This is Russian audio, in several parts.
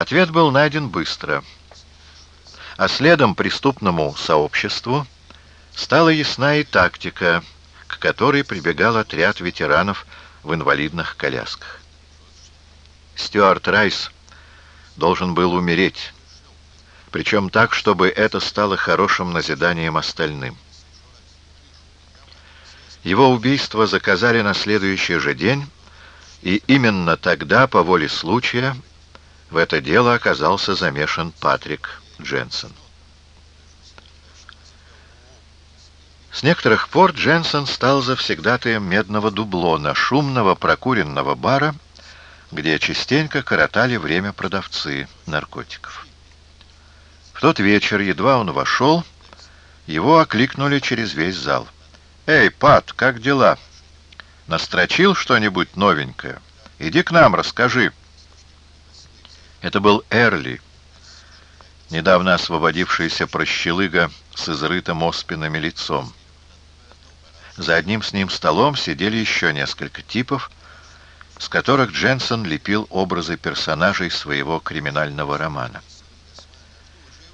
Ответ был найден быстро, а следом преступному сообществу стала ясна и тактика, к которой прибегал отряд ветеранов в инвалидных колясках. Стюарт Райс должен был умереть, причем так, чтобы это стало хорошим назиданием остальным. Его убийство заказали на следующий же день, и именно тогда, по воле случая, в это дело оказался замешан Патрик Дженсен. С некоторых пор Дженсен стал завсегдатаем медного дублона, шумного прокуренного бара, где частенько коротали время продавцы наркотиков. В тот вечер, едва он вошел, его окликнули через весь зал. «Эй, Пат, как дела? Настрочил что-нибудь новенькое? Иди к нам, расскажи». Это был Эрли, недавно освободившийся прощелыга с изрытым оспинами лицом. За одним с ним столом сидели еще несколько типов, с которых Дженсен лепил образы персонажей своего криминального романа.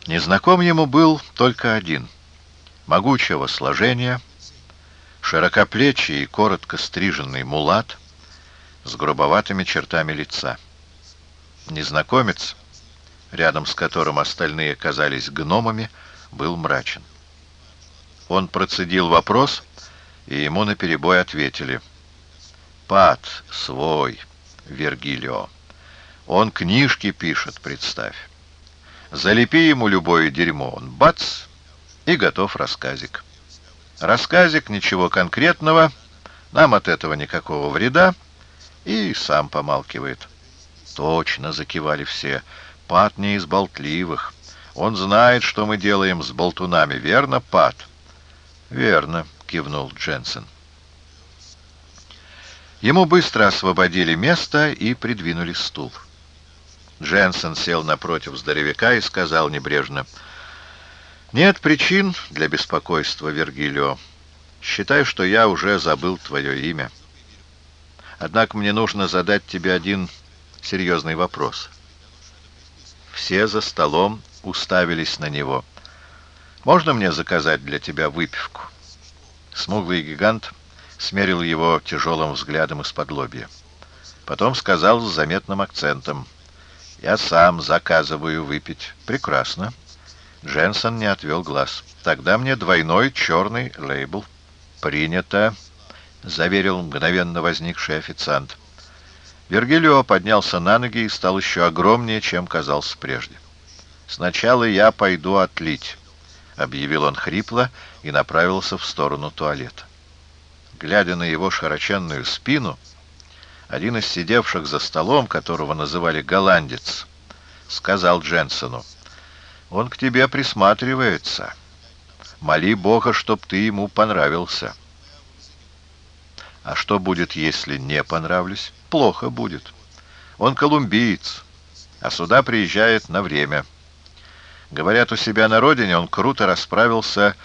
Незнаком ему был только один — могучего сложения, широкоплечий и коротко стриженный мулат с грубоватыми чертами лица. Незнакомец, рядом с которым остальные казались гномами, был мрачен. Он процедил вопрос — и ему наперебой ответили. «Пат свой, Вергилио. Он книжки пишет, представь. Залепи ему любое дерьмо, он бац, и готов рассказик. Рассказик, ничего конкретного, нам от этого никакого вреда, и сам помалкивает». «Точно», — закивали все, — «Пат не из болтливых. Он знает, что мы делаем с болтунами, верно, Пат?» «Верно», — кивнул Дженсен. Ему быстро освободили место и придвинули стул. Дженсен сел напротив здоровяка и сказал небрежно, «Нет причин для беспокойства, Вергилио. Считай, что я уже забыл твое имя. Однако мне нужно задать тебе один серьезный вопрос». Все за столом уставились на него. «Можно мне заказать для тебя выпивку?» Смуглый гигант смерил его тяжелым взглядом из-под лобья. Потом сказал с заметным акцентом. «Я сам заказываю выпить. Прекрасно». Дженсон не отвел глаз. «Тогда мне двойной черный лейбл». «Принято», — заверил мгновенно возникший официант. Вергилио поднялся на ноги и стал еще огромнее, чем казался прежде. «Сначала я пойду отлить». — объявил он хрипло и направился в сторону туалета. Глядя на его широченную спину, один из сидевших за столом, которого называли «голландец», сказал Дженсону, «Он к тебе присматривается. Моли Бога, чтоб ты ему понравился». «А что будет, если не понравлюсь?» «Плохо будет. Он колумбиец, а сюда приезжает на время». Говорят, у себя на родине он круто расправился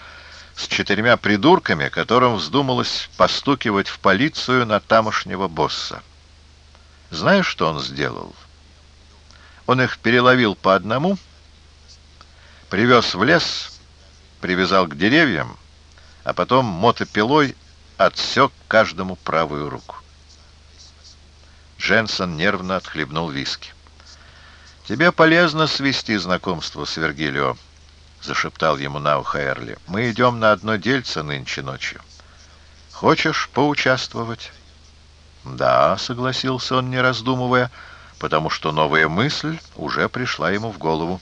с четырьмя придурками, которым вздумалось постукивать в полицию на тамошнего босса. Знаешь, что он сделал? Он их переловил по одному, привез в лес, привязал к деревьям, а потом мотопилой отсек каждому правую руку. Дженсон нервно отхлебнул виски. «Тебе полезно свести знакомство с Вергилио», — зашептал ему на ухо Эрли. «Мы идем на одно дельце нынче ночью. Хочешь поучаствовать?» «Да», — согласился он, не раздумывая, потому что новая мысль уже пришла ему в голову.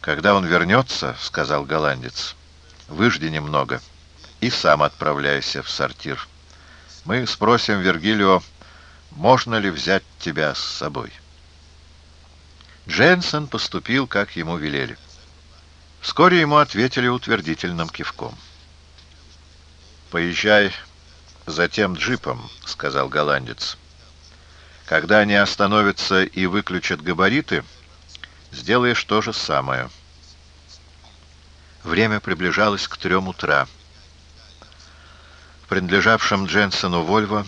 «Когда он вернется», — сказал голландец, — «выжди немного и сам отправляйся в сортир. Мы спросим Вергилио, можно ли взять тебя с собой». Дженсен поступил, как ему велели. Вскоре ему ответили утвердительным кивком. «Поезжай за тем джипом», — сказал голландец. «Когда они остановятся и выключат габариты, сделаешь то же самое». Время приближалось к трем утра. Принадлежавшем Дженсену Вольво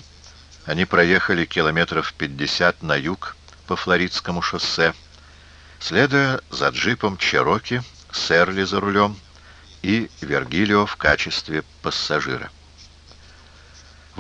они проехали километров 50 на юг по Флоридскому шоссе, следуя за джипом Чероки, Серли за рулем и Вергилио в качестве пассажира.